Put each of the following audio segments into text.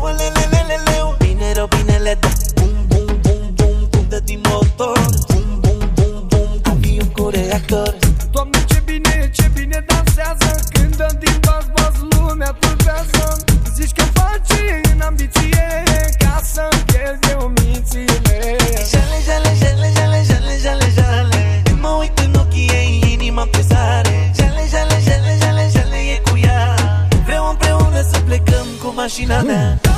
mare haz Aoleleleleleu Bine rău, bine le dă Bum, bum, bum, bum Cum dă din motor. Bum, bum, bum, bum Ca fiul cu reactor. Doamne ce bine, ce bine dansează. Când dă din bas, bas lumea tulbează Zici că faci în ambiție Ca să-mi pierd eu mințile Jale, jale, jale, jale, jale, jale, jale. Când mă uit în ochii ei, inima pe sare. Jale, jale, jale, jale, jale, e cu ea. Vreau împreună să plecăm cu mașina mea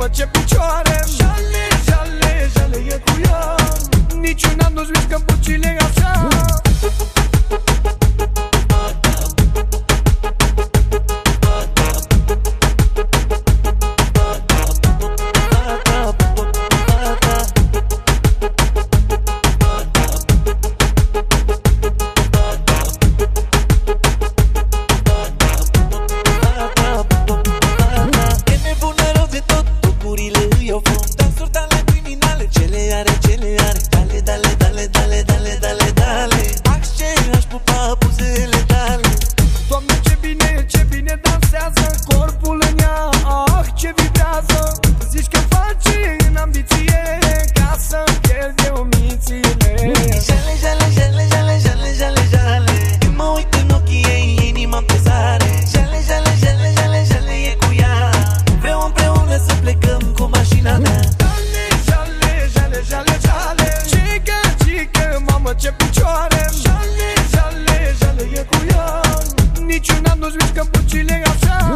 mamă ce picioare. Jale, jale, jale, e cu ea. Niciuna nu-ți mișcă bucile așa Niciuna nu-ți mișcă bucile așa